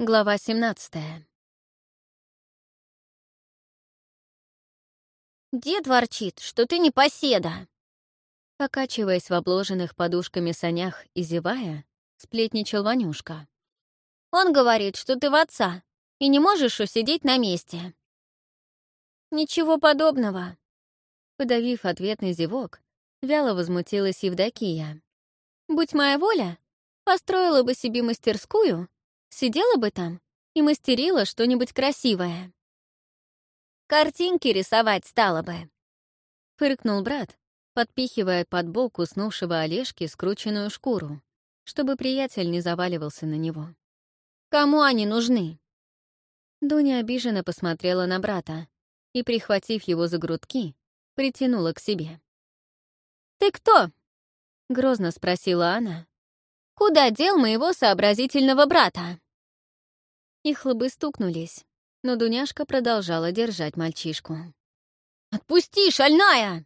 Глава 17 «Дед ворчит, что ты не поседа!» Покачиваясь в обложенных подушками санях и зевая, сплетничал Ванюшка. «Он говорит, что ты в отца и не можешь усидеть на месте». «Ничего подобного!» Подавив ответный зевок, вяло возмутилась Евдокия. «Будь моя воля, построила бы себе мастерскую Сидела бы там и мастерила что-нибудь красивое. Картинки рисовать стала бы. Фыркнул брат, подпихивая под бок уснувшего Олежки скрученную шкуру, чтобы приятель не заваливался на него. «Кому они нужны?» Дуня обиженно посмотрела на брата и, прихватив его за грудки, притянула к себе. «Ты кто?» — грозно спросила она, Куда дел моего сообразительного брата?» Их лбы стукнулись, но Дуняшка продолжала держать мальчишку. «Отпусти, шальная!»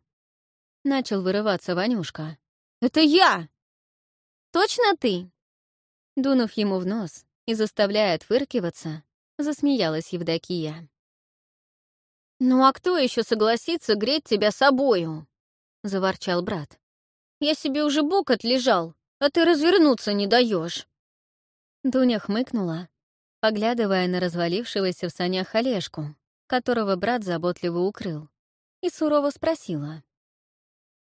Начал вырываться Ванюшка. «Это я!» «Точно ты?» Дунув ему в нос и заставляя отвыркиваться, засмеялась Евдокия. «Ну а кто еще согласится греть тебя собою?» — заворчал брат. «Я себе уже бок отлежал, а ты развернуться не даешь. Дуня хмыкнула, поглядывая на развалившегося в санях Олежку, которого брат заботливо укрыл, и сурово спросила.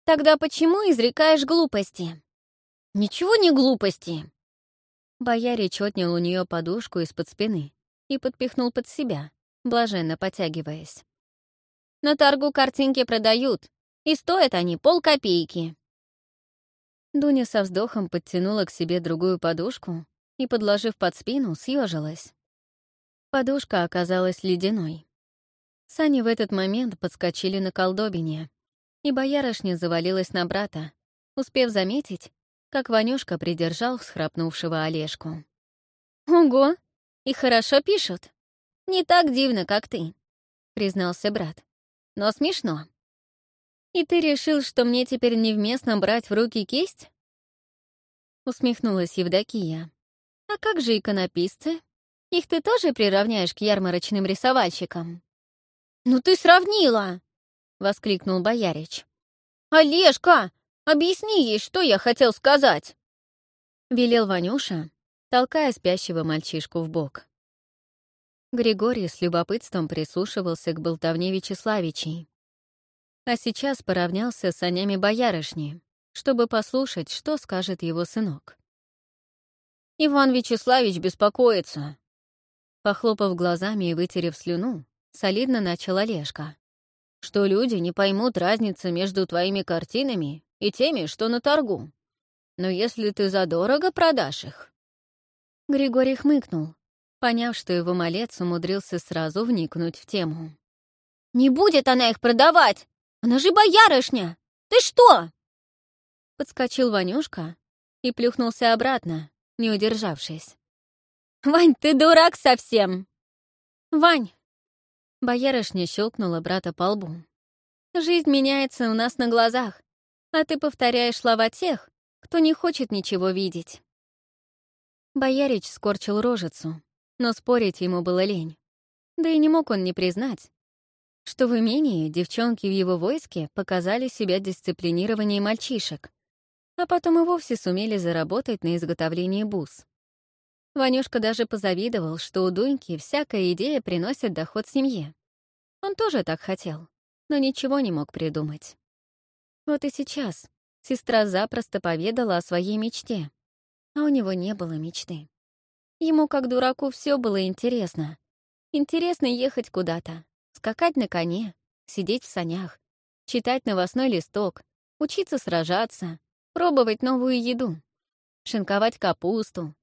«Тогда почему изрекаешь глупости?» «Ничего не глупости!» Боярич отнял у нее подушку из-под спины и подпихнул под себя, блаженно потягиваясь. «На торгу картинки продают, и стоят они полкопейки. Дуня со вздохом подтянула к себе другую подушку и, подложив под спину, съежилась. Подушка оказалась ледяной. Сани в этот момент подскочили на колдобине, и боярышня завалилась на брата, успев заметить, как Ванюшка придержал схрапнувшего Олежку. «Ого! И хорошо пишут. Не так дивно, как ты», — признался брат. «Но смешно». «И ты решил, что мне теперь невместно брать в руки кисть?» Усмехнулась Евдокия. «А как же иконописцы? Их ты тоже приравняешь к ярмарочным рисовальщикам?» «Ну ты сравнила!» — воскликнул Боярич. «Олежка, объясни ей, что я хотел сказать!» Велел Ванюша, толкая спящего мальчишку в бок. Григорий с любопытством прислушивался к болтовне Вячеславичей а сейчас поравнялся с санями боярышни, чтобы послушать, что скажет его сынок. «Иван Вячеславич беспокоится», Похлопав глазами и вытерев слюну, солидно начал Олежка. «Что люди не поймут разницы между твоими картинами и теми, что на торгу. Но если ты задорого продашь их...» Григорий хмыкнул, поняв, что его малец умудрился сразу вникнуть в тему. «Не будет она их продавать! Она же боярышня! Ты что?» Подскочил Ванюшка и плюхнулся обратно, не удержавшись. «Вань, ты дурак совсем!» «Вань!» Боярышня щелкнула брата по лбу. «Жизнь меняется у нас на глазах, а ты повторяешь слова тех, кто не хочет ничего видеть». Боярич скорчил рожицу, но спорить ему было лень. Да и не мог он не признать, что в имении девчонки в его войске показали себя дисциплинированнее мальчишек, а потом и вовсе сумели заработать на изготовлении бус. Ванюшка даже позавидовал, что у Дуньки всякая идея приносит доход семье. Он тоже так хотел, но ничего не мог придумать. Вот и сейчас сестра запросто поведала о своей мечте, а у него не было мечты. Ему, как дураку, все было интересно. Интересно ехать куда-то, скакать на коне, сидеть в санях, читать новостной листок, учиться сражаться, пробовать новую еду, шинковать капусту,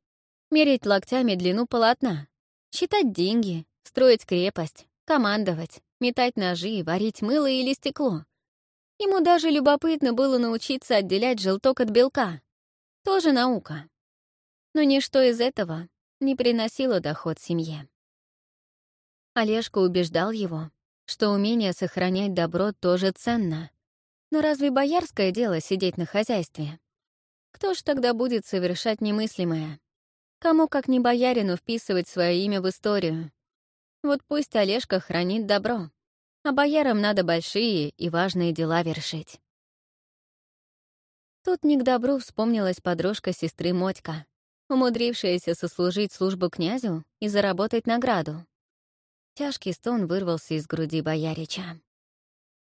мерить локтями длину полотна, считать деньги, строить крепость, командовать, метать ножи, варить мыло или стекло. Ему даже любопытно было научиться отделять желток от белка. Тоже наука. Но ничто из этого не приносило доход семье. Олежка убеждал его, что умение сохранять добро тоже ценно. Но разве боярское дело сидеть на хозяйстве? Кто ж тогда будет совершать немыслимое? Кому, как не боярину, вписывать свое имя в историю. Вот пусть Олежка хранит добро, а боярам надо большие и важные дела вершить. Тут не к добру вспомнилась подружка сестры Мотька, умудрившаяся сослужить службу князю и заработать награду. Тяжкий стон вырвался из груди боярича.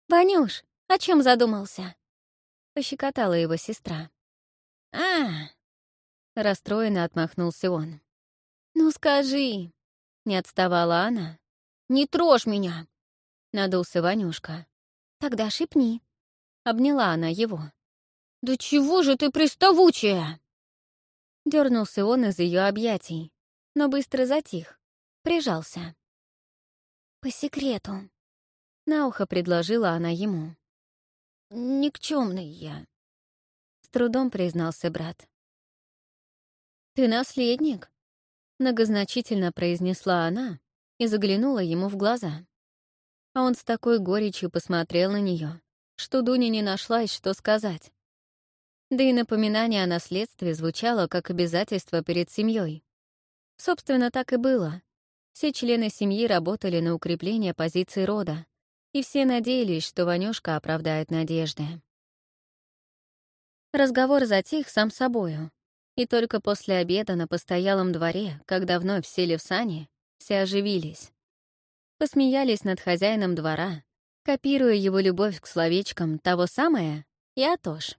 «Ванюш, о чем задумался?» — пощекотала его сестра. а Расстроенно отмахнулся он. «Ну скажи!» — не отставала она. «Не трожь меня!» — надулся Ванюшка. «Тогда шипни!» — обняла она его. «Да чего же ты приставучая?» Дернулся он из ее объятий, но быстро затих, прижался. «По секрету», — на ухо предложила она ему. «Никчемный я», — с трудом признался брат. «Ты наследник», — многозначительно произнесла она и заглянула ему в глаза. А он с такой горечью посмотрел на нее, что Дуня не нашлась, что сказать. Да и напоминание о наследстве звучало как обязательство перед семьей. Собственно, так и было. Все члены семьи работали на укрепление позиций рода, и все надеялись, что Ванюшка оправдает надежды. Разговор затих сам собою, и только после обеда на постоялом дворе, когда вновь сели в сани, все оживились. Посмеялись над хозяином двора, копируя его любовь к словечкам того самое и Атош.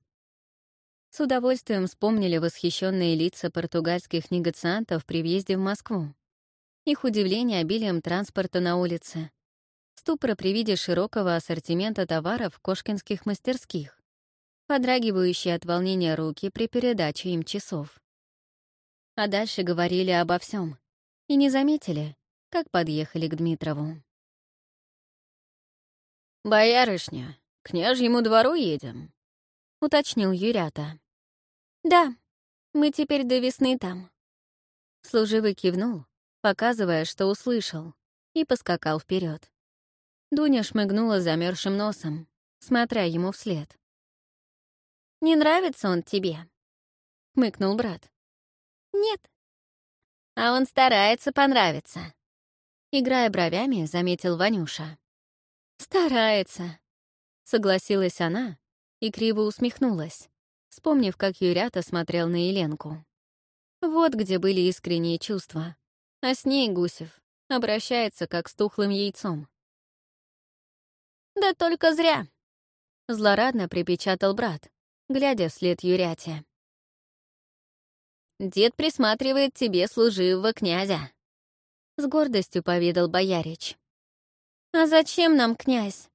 С удовольствием вспомнили восхищенные лица португальских негациантов при въезде в Москву. Их удивление обилием транспорта на улице. Ступор при виде широкого ассортимента товаров кошкинских мастерских подрагивающие от волнения руки при передаче им часов. А дальше говорили обо всем и не заметили, как подъехали к Дмитрову. «Боярышня, к княжьему двору едем?» — уточнил Юрята. «Да, мы теперь до весны там». Служивый кивнул, показывая, что услышал, и поскакал вперед. Дуня шмыгнула замерзшим носом, смотря ему вслед. Не нравится он тебе?» — хмыкнул брат. «Нет». «А он старается понравиться». Играя бровями, заметил Ванюша. «Старается», — согласилась она и криво усмехнулась, вспомнив, как Юрята смотрел на Еленку. Вот где были искренние чувства. А с ней Гусев обращается как с тухлым яйцом. «Да только зря», — злорадно припечатал брат, глядя вслед Юряте. «Дед присматривает тебе служивого князя», — с гордостью поведал боярич. «А зачем нам князь?»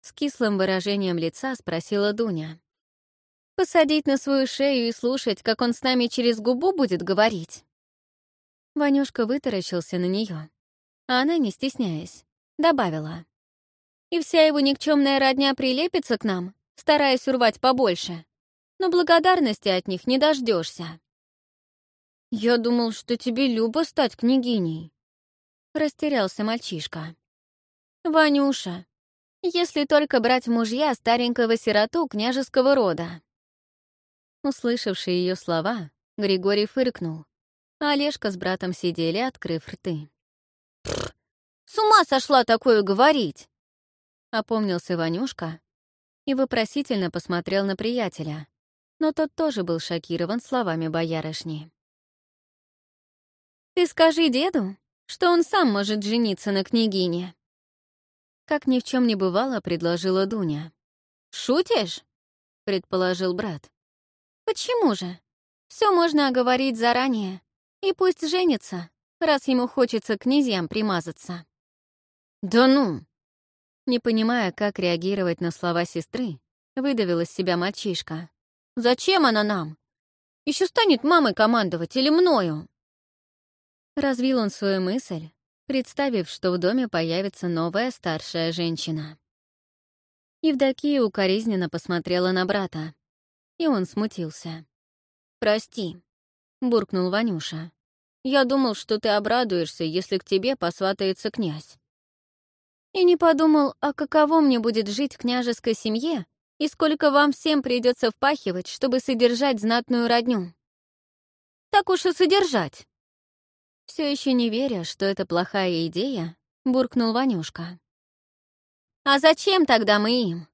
С кислым выражением лица спросила Дуня. «Посадить на свою шею и слушать, как он с нами через губу будет говорить?» Ванюшка вытаращился на нее, а она, не стесняясь, добавила. «И вся его никчемная родня прилепится к нам, стараясь урвать побольше, но благодарности от них не дождешься. «Я думал, что тебе любо стать княгиней», — растерялся мальчишка. «Ванюша, если только брать мужья старенького сироту княжеского рода». Услышавший ее слова, Григорий фыркнул, а Олежка с братом сидели, открыв рты. «С ума сошла такое говорить!» — опомнился Ванюшка, и вопросительно посмотрел на приятеля, но тот тоже был шокирован словами боярышни. «Ты скажи деду, что он сам может жениться на княгине». Как ни в чем не бывало, предложила Дуня. «Шутишь?» — предположил брат. «Почему же? Все можно оговорить заранее, и пусть женится, раз ему хочется князьям примазаться». «Да ну!» Не понимая, как реагировать на слова сестры, выдавил из себя мальчишка. «Зачем она нам? Еще станет мамой командовать или мною?» Развил он свою мысль, представив, что в доме появится новая старшая женщина. Евдокия укоризненно посмотрела на брата, и он смутился. «Прости», — буркнул Ванюша. «Я думал, что ты обрадуешься, если к тебе посватается князь». И не подумал, а каково мне будет жить в княжеской семье и сколько вам всем придется впахивать, чтобы содержать знатную родню. так уж и содержать. Все еще не веря, что это плохая идея, буркнул Ванюшка. «А зачем тогда мы им?»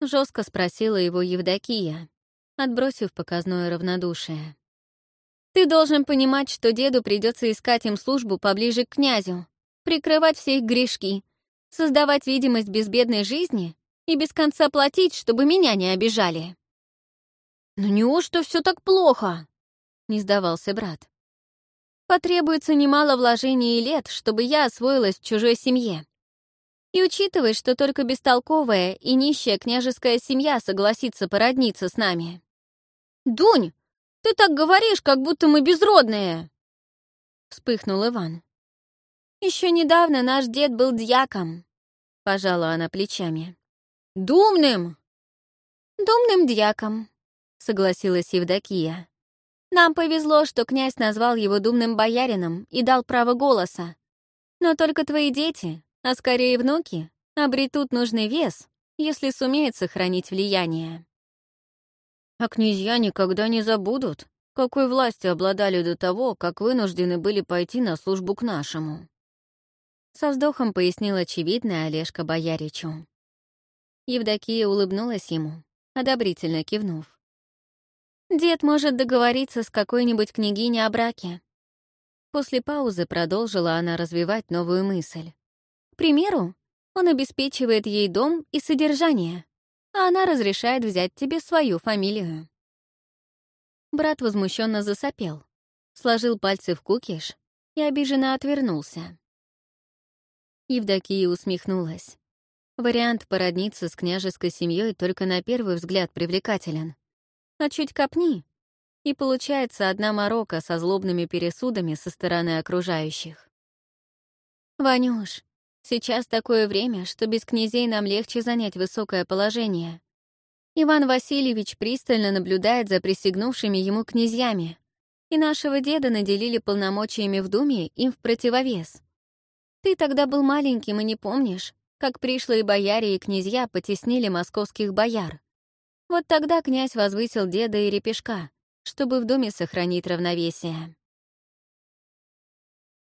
Жестко спросила его Евдокия, отбросив показное равнодушие. «Ты должен понимать, что деду придется искать им службу поближе к князю, прикрывать все их грешки, создавать видимость безбедной жизни и без конца платить, чтобы меня не обижали». «Ну неужто все так плохо?» — не сдавался брат. «Потребуется немало вложений и лет, чтобы я освоилась в чужой семье. И учитывай, что только бестолковая и нищая княжеская семья согласится породниться с нами». «Дунь, ты так говоришь, как будто мы безродные!» Вспыхнул Иван. Еще недавно наш дед был дьяком», — пожала она плечами. «Думным!» «Думным дьяком», — согласилась Евдокия. «Нам повезло, что князь назвал его думным боярином и дал право голоса. Но только твои дети, а скорее внуки, обретут нужный вес, если сумеют сохранить влияние». «А князья никогда не забудут, какой властью обладали до того, как вынуждены были пойти на службу к нашему», со вздохом пояснил очевидное Олежка Бояричу. Евдокия улыбнулась ему, одобрительно кивнув. «Дед может договориться с какой-нибудь княгиней о браке». После паузы продолжила она развивать новую мысль. «К примеру, он обеспечивает ей дом и содержание, а она разрешает взять тебе свою фамилию». Брат возмущенно засопел, сложил пальцы в кукиш и обиженно отвернулся. Евдокия усмехнулась. Вариант породниться с княжеской семьей только на первый взгляд привлекателен. А чуть копни, и получается одна морока со злобными пересудами со стороны окружающих. «Ванюш, сейчас такое время, что без князей нам легче занять высокое положение. Иван Васильевич пристально наблюдает за присягнувшими ему князьями, и нашего деда наделили полномочиями в Думе им в противовес. Ты тогда был маленьким и не помнишь, как пришлые бояре и князья потеснили московских бояр. Вот тогда князь возвысил деда и репешка, чтобы в доме сохранить равновесие.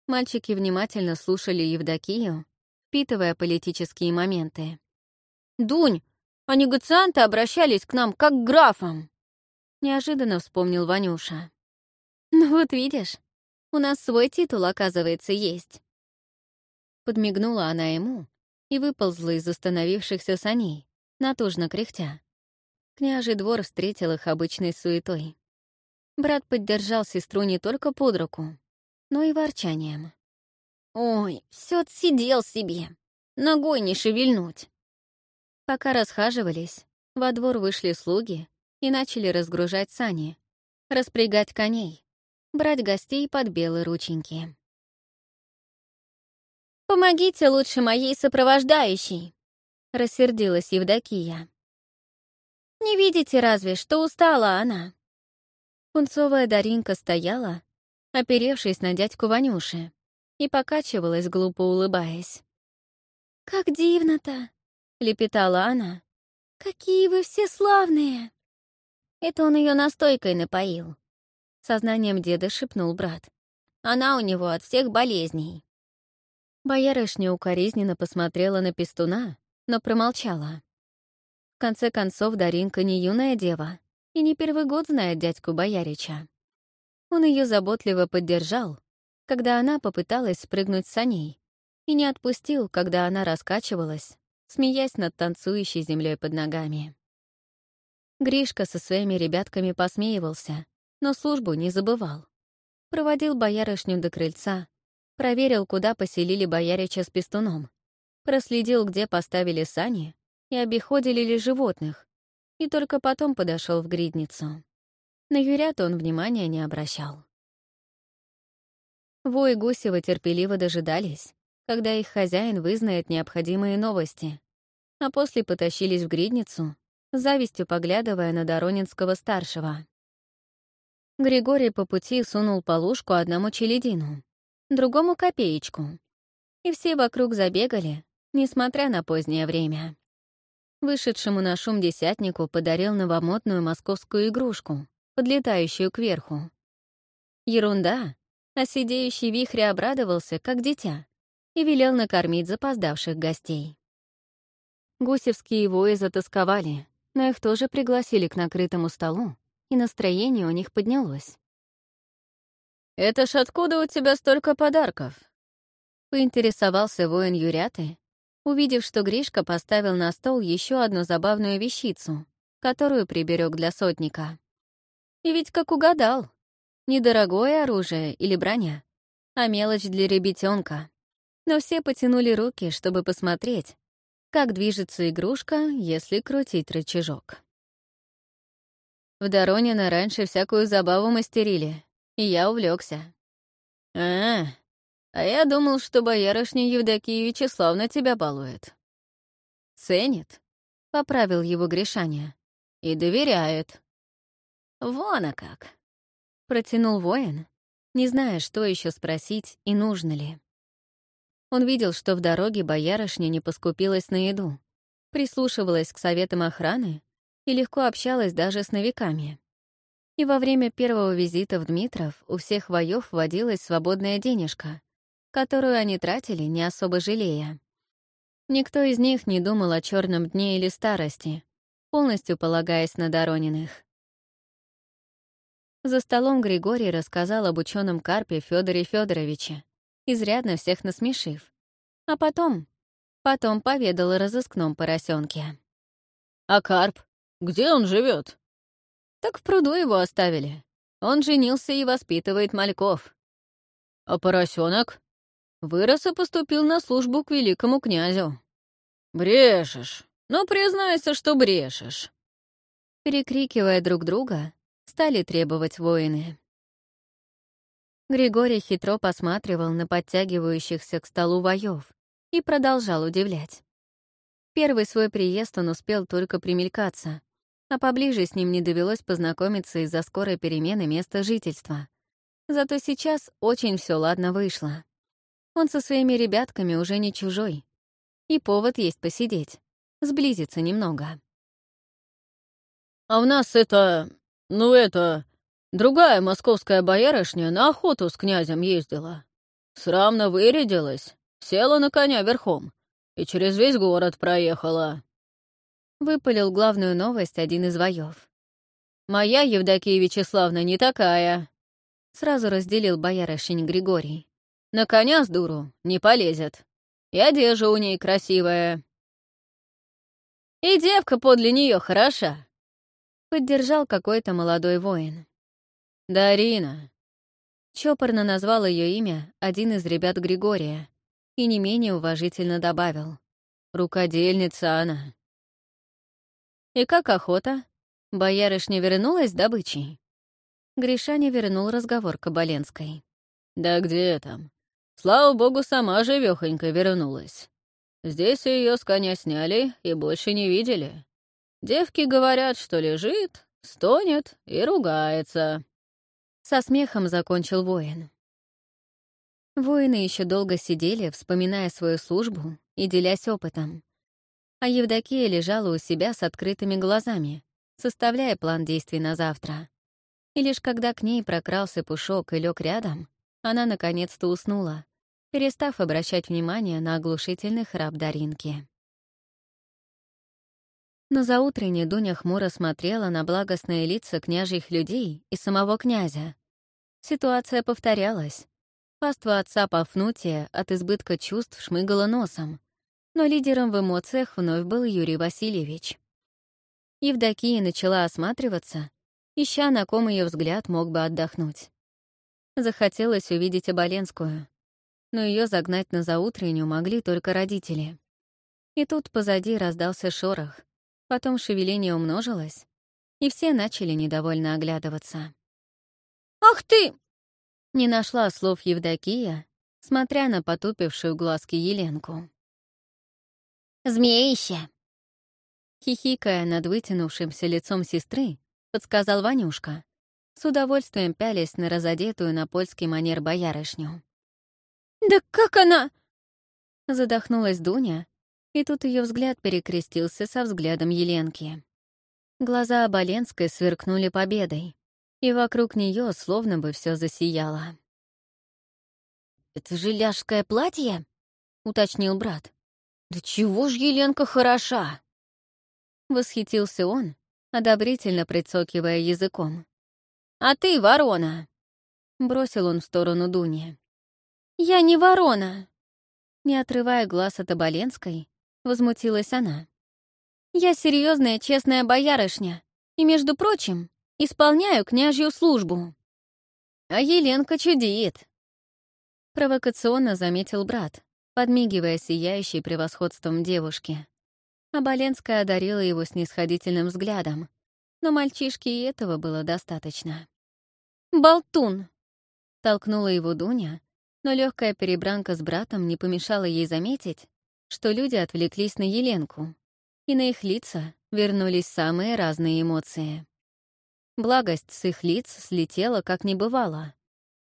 Мальчики внимательно слушали Евдокию, впитывая политические моменты. «Дунь, а негацианты обращались к нам как к графам!» Неожиданно вспомнил Ванюша. «Ну вот видишь, у нас свой титул, оказывается, есть. Подмигнула она ему и выползла из остановившихся саней, натужно кряхтя. Княжий двор встретил их обычной суетой. Брат поддержал сестру не только под руку, но и ворчанием. «Ой, все отсидел себе! Ногой не шевельнуть!» Пока расхаживались, во двор вышли слуги и начали разгружать сани, распрягать коней, брать гостей под белые рученьки. «Помогите лучше моей сопровождающей», — рассердилась Евдокия. «Не видите разве, что устала она?» Пунцовая Даринка стояла, оперевшись на дядьку Ванюши, и покачивалась, глупо улыбаясь. «Как дивно-то!» — лепетала она. «Какие вы все славные!» Это он ее настойкой напоил. Сознанием деда шепнул брат. Она у него от всех болезней. Боярышня укоризненно посмотрела на пестуна, но промолчала. В конце концов, Даринка не юная дева и не первый год знает дядьку Боярича. Он ее заботливо поддержал, когда она попыталась спрыгнуть с саней, и не отпустил, когда она раскачивалась, смеясь над танцующей землей под ногами. Гришка со своими ребятками посмеивался, но службу не забывал. Проводил боярышню до крыльца, Проверил, куда поселили боярича с пестуном. Проследил, где поставили сани и обиходили ли животных. И только потом подошел в гридницу. На Юрят он внимания не обращал. Во и Гусева терпеливо дожидались, когда их хозяин вызнает необходимые новости, а после потащились в гридницу, завистью поглядывая на Доронинского-старшего. Григорий по пути сунул полушку одному челядину, другому — копеечку. И все вокруг забегали, несмотря на позднее время. Вышедшему на шум десятнику подарил новомодную московскую игрушку, подлетающую кверху. Ерунда. А сидеющий вихрь обрадовался, как дитя, и велел накормить запоздавших гостей. Гусевские вои затасковали, но их тоже пригласили к накрытому столу, и настроение у них поднялось. «Это ж откуда у тебя столько подарков?» — поинтересовался воин Юряты, увидев, что Гришка поставил на стол еще одну забавную вещицу, которую приберег для сотника. И ведь как угадал. Недорогое оружие или броня, а мелочь для ребятенка. Но все потянули руки, чтобы посмотреть, как движется игрушка, если крутить рычажок. В Доронина раньше всякую забаву мастерили, и я увлекся. А, а я думал, что боярышня Евдокия Вячеславна тебя балует. Ценит, — поправил его Гришаня, — и доверяет. Вон а как. Протянул воин, не зная, что еще спросить и нужно ли. Он видел, что в дороге боярышня не поскупилась на еду, прислушивалась к советам охраны и легко общалась даже с новиками. И во время первого визита в Дмитров у всех воев водилась свободная денежка, которую они тратили, не особо жалея. Никто из них не думал о черном дне или старости, полностью полагаясь на Дорониных. За столом Григорий рассказал об ученом карпе Федоре Федоровиче, изрядно всех насмешив. А потом, потом поведал о разыскном поросенке. «А карп? Где он живет? «Так в пруду его оставили. Он женился и воспитывает мальков». «А поросенок? Вырос и поступил на службу к великому князю. «Брешешь! Ну, признайся, что брешешь!» Перекрикивая друг друга, стали требовать воины. Григорий хитро посматривал на подтягивающихся к столу воев и продолжал удивлять. Первый свой приезд он успел только примелькаться, а поближе с ним не довелось познакомиться из-за скорой перемены места жительства. Зато сейчас очень все ладно вышло. Он со своими ребятками уже не чужой. И повод есть посидеть, сблизиться немного. «А у нас это... ну это... другая московская боярышня на охоту с князем ездила. Срамно вырядилась, села на коня верхом и через весь город проехала». Выпалил главную новость один из воев. «Моя Евдокия Вячеславна не такая», — сразу разделил боярышень Григорий. На коня с дуру не полезет. И одежда у ней красивая. И девка подле нее хороша. Поддержал какой-то молодой воин. Дарина. Чопорно назвал ее имя один из ребят Григория и не менее уважительно добавил. Рукодельница она. И как охота? Боярышня вернулась с добычей? Гришаня вернул разговор к Оболенской. «Да где там? Слава богу, сама живёхонько вернулась. Здесь ее с коня сняли и больше не видели. Девки говорят, что лежит, стонет и ругается. Со смехом закончил воин. Воины еще долго сидели, вспоминая свою службу и делясь опытом. А Евдокия лежала у себя с открытыми глазами, составляя план действий на завтра. И лишь когда к ней прокрался Пушок и лег рядом, она наконец-то уснула, перестав обращать внимание на оглушительный храп Даринки. На заутренне Дуня хмуро смотрела на благостные лица княжьих людей и самого князя. Ситуация повторялась. Паства отца Пафнутия от избытка чувств шмыгала носом, но лидером в эмоциях вновь был Юрий Васильевич. Евдокия начала осматриваться, ища, на ком ее взгляд мог бы отдохнуть. Захотелось увидеть Оболенскую, но ее загнать на заутреннюю могли только родители. И тут позади раздался шорох, потом шевеление умножилось, и все начали недовольно оглядываться. «Ах ты!» Не нашла слов Евдокия, смотря на потупившую глазки Еленку. «Змеище!» Хихикая над вытянувшимся лицом сестры, подсказал Ванюшка, с удовольствием пялись на разодетую на польский манер боярышню. «Да как она?» Задохнулась Дуня, и тут ее взгляд перекрестился со взглядом Еленки. Глаза Оболенской сверкнули победой, и вокруг нее словно бы все засияло. «Это же ляжское платье?» — уточнил брат. «Да чего ж Еленка хороша!» Восхитился он, одобрительно прицокивая языком. «А ты ворона!» — бросил он в сторону Дуни. «Я не ворона!» Не отрывая глаз от Оболенской, возмутилась она. «Я серьезная, честная боярышня, и, между прочим, исполняю княжью службу». «А Еленка чудит!» Провокационно заметил брат, подмигивая сияющей превосходством девушки. Оболенская одарила его снисходительным взглядом, но мальчишке и этого было достаточно. «Болтун!» — толкнула его Дуня, но легкая перебранка с братом не помешала ей заметить, что люди отвлеклись на Еленку, и на их лица вернулись самые разные эмоции. Благость с их лиц слетела, как не бывало,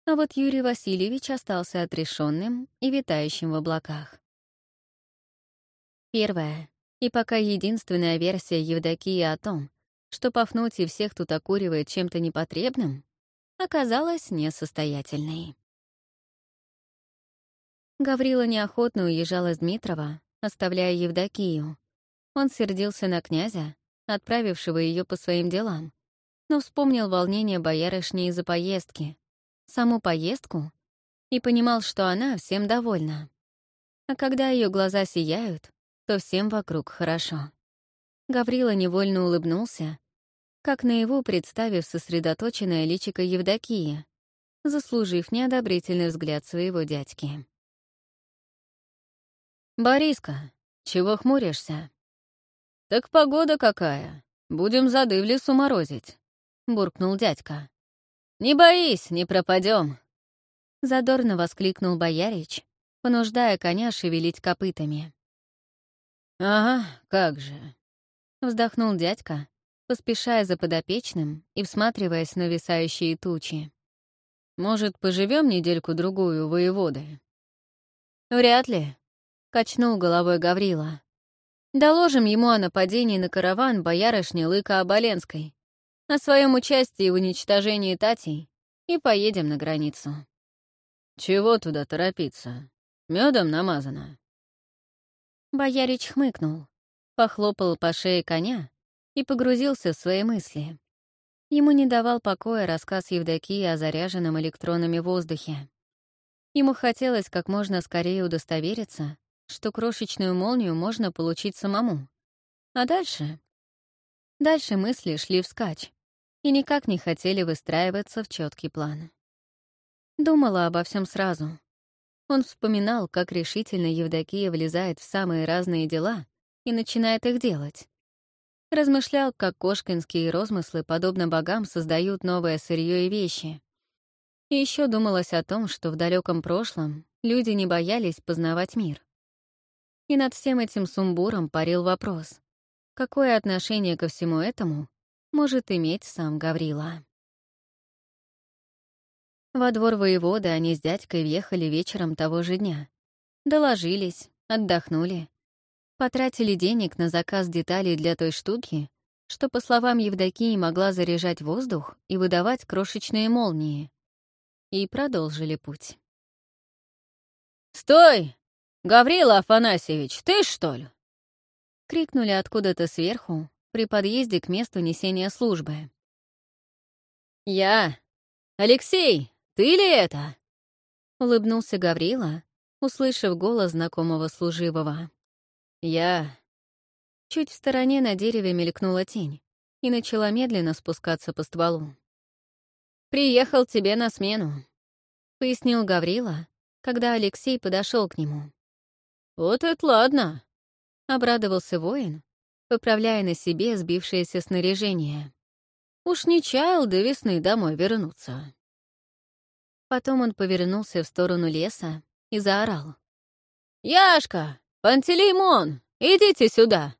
а вот Юрий Васильевич остался отрешенным и витающим в облаках. Первая, и пока единственная версия Евдокии о том, что Пафнутий всех тут окуривает чем-то непотребным, оказалась несостоятельной. Гаврила неохотно уезжал из Дмитрова, оставляя Евдокию. Он сердился на князя, отправившего ее по своим делам, но вспомнил волнение боярышни из-за поездки, саму поездку и понимал, что она всем довольна. А когда ее глаза сияют, то всем вокруг хорошо. Гаврила невольно улыбнулся, как наяву представив сосредоточенное личико Евдокии, заслужив неодобрительный взгляд своего дядьки. «Бориска, чего хмуришься?» «Так погода какая. Будем зады в лесу морозить», — буркнул дядька. «Не боись, не пропадем. Задорно воскликнул боярич, понуждая коня шевелить копытами. «Ага, как же!» — вздохнул дядька, поспешая за подопечным и всматриваясь в нависающие тучи. «Может, поживем недельку-другую воеводы?» «Вряд ли», — качнул головой Гаврила. «Доложим ему о нападении на караван боярышни Лыка Оболенской, о своем участии в уничтожении Татей и поедем на границу. Чего туда торопиться? Медом намазано. Боярич хмыкнул, похлопал по шее коня и погрузился в свои мысли. Ему не давал покоя рассказ Евдокии о заряженном электронами воздухе. Ему хотелось как можно скорее удостовериться, что крошечную молнию можно получить самому. А дальше? Дальше мысли шли вскачь и никак не хотели выстраиваться в четкий план. Думала обо всем сразу. Он вспоминал, как решительно Евдокия влезает в самые разные дела и начинает их делать. Размышлял, как кошкинские розмыслы, подобно богам, создают новое сырье и вещи. И еще думалось о том, что в далеком прошлом люди не боялись познавать мир. И над всем этим сумбуром парил вопрос, какое отношение ко всему этому может иметь сам Гаврила. Во двор воевода они с дядькой въехали вечером того же дня. Доложились, отдохнули. Потратили денег на заказ деталей для той штуки, что, по словам Евдокии, могла заряжать воздух и выдавать крошечные молнии. И продолжили путь. «Стой! Гаврила Афанасьевич, ты, что ли?» Крикнули откуда-то сверху, при подъезде к месту несения службы. «Я! Алексей, ты ли это?» — улыбнулся Гаврила, услышав голос знакомого служивого. «Я...» Чуть в стороне на дереве мелькнула тень и начала медленно спускаться по стволу. «Приехал тебе на смену», — пояснил Гаврила, когда Алексей подошел к нему. «Вот это ладно», — обрадовался воин, поправляя на себе сбившееся снаряжение. Уж не чаял до весны домой вернуться. Потом он повернулся в сторону леса и заорал. «Яшка! Пантелеймон! Идите сюда!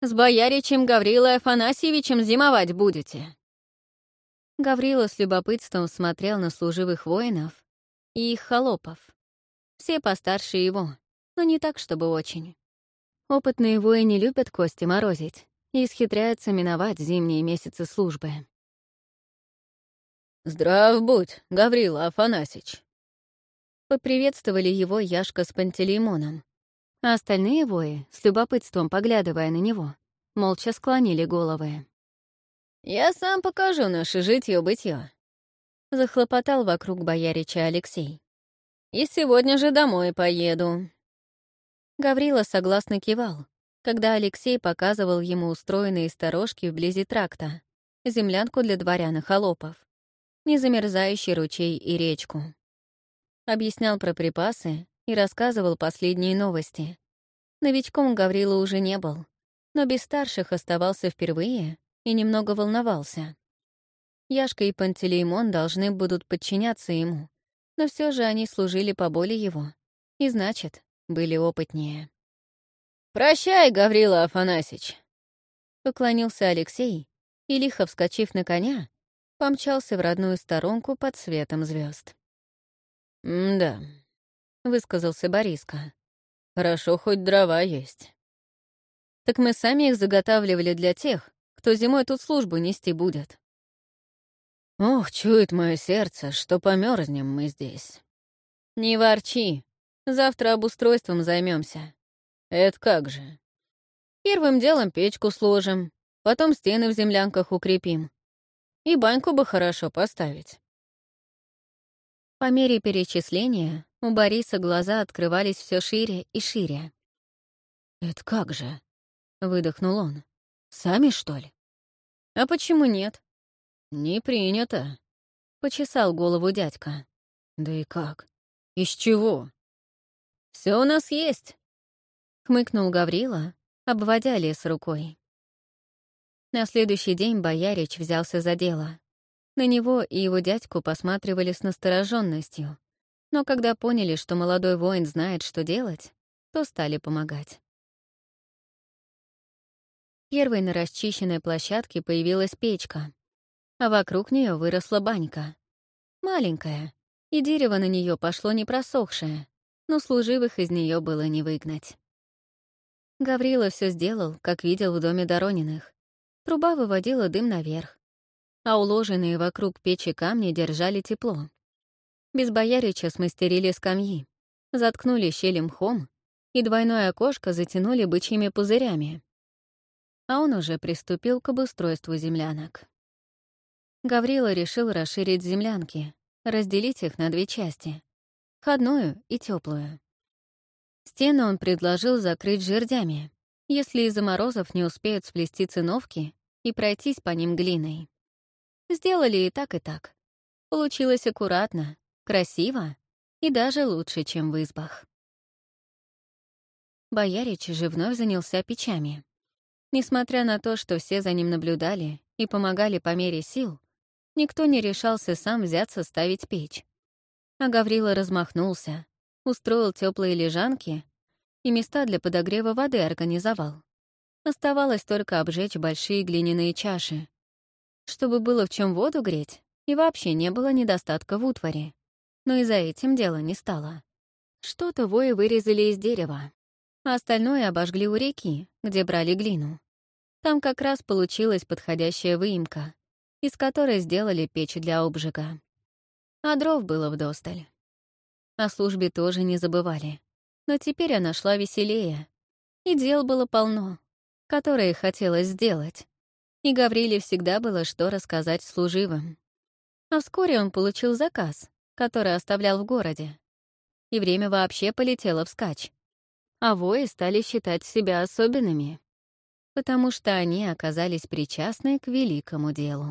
С бояричем Гаврилой Афанасьевичем зимовать будете!» Гаврила с любопытством смотрел на служивых воинов и их холопов. Все постарше его, но не так, чтобы очень. Опытные воины любят кости морозить и исхитряются миновать зимние месяцы службы. «Здрав будь, Гаврила Афанасич!» Поприветствовали его Яшка с Пантелеймоном, а остальные вои, с любопытством поглядывая на него, молча склонили головы. «Я сам покажу наше житьё-бытьё», — захлопотал вокруг боярича Алексей. «И сегодня же домой поеду». Гаврила согласно кивал, когда Алексей показывал ему устроенные сторожки вблизи тракта, землянку для дворян и холопов, незамерзающий ручей и речку. Объяснял про припасы и рассказывал последние новости. Новичком Гаврила уже не был, но без старших оставался впервые и немного волновался. Яшка и Пантелеймон должны будут подчиняться ему, но все же они служили по боли его, и, значит, были опытнее. «Прощай, Гаврила Афанасьич!» Поклонился Алексей и, лихо вскочив на коня, помчался в родную сторонку под светом звезд. «Да», — высказался Бориска. «Хорошо, хоть дрова есть». «Так мы сами их заготавливали для тех, кто зимой тут службу нести будет». «Ох, чует мое сердце, что померзнем мы здесь». «Не ворчи. Завтра обустройством займемся. «Это как же?» «Первым делом печку сложим, потом стены в землянках укрепим. И баньку бы хорошо поставить». По мере перечисления у Бориса глаза открывались все шире и шире. «Это как же?» — выдохнул он. «Сами, что ли?» «А почему нет?» «Не принято», — почесал голову дядька. «Да и как? Из чего?» «Все у нас есть», — хмыкнул Гаврила, обводя лес рукой. На следующий день боярич взялся за дело. На него и его дядьку посматривали с настороженностью, но когда поняли, что молодой воин знает, что делать, то стали помогать. Первой на расчищенной площадке появилась печка, а вокруг нее выросла банька. Маленькая, и дерево на нее пошло не просохшее, но служивых из нее было не выгнать. Гаврила все сделал, как видел в доме Дорониных. Труба выводила дым наверх, а уложенные вокруг печи камни держали тепло. Без боярича смастерили скамьи, заткнули щели мхом и двойное окошко затянули бычьими пузырями. А он уже приступил к обустройству землянок. Гаврила решил расширить землянки, разделить их на две части — входную и теплую. Стены он предложил закрыть жердями, если из-за морозов не успеют сплести циновки и пройтись по ним глиной. Сделали и так, и так. Получилось аккуратно, красиво и даже лучше, чем в избах. Боярич же вновь занялся печами. Несмотря на то, что все за ним наблюдали и помогали по мере сил, никто не решался сам взяться ставить печь. А Гаврила размахнулся, устроил теплые лежанки и места для подогрева воды организовал. Оставалось только обжечь большие глиняные чаши. Чтобы было в чем воду греть, и вообще не было недостатка в утвари. Но и за этим дело не стало. Что-то вои вырезали из дерева, а остальное обожгли у реки, где брали глину. Там как раз получилась подходящая выемка, из которой сделали печь для обжига. А дров было вдосталь. О службе тоже не забывали. Но теперь она шла веселее. И дел было полно, которые хотелось сделать. И Гавриле всегда было что рассказать служивым. А вскоре он получил заказ, который оставлял в городе. И время вообще полетело вскачь. А вои стали считать себя особенными, потому что они оказались причастны к великому делу.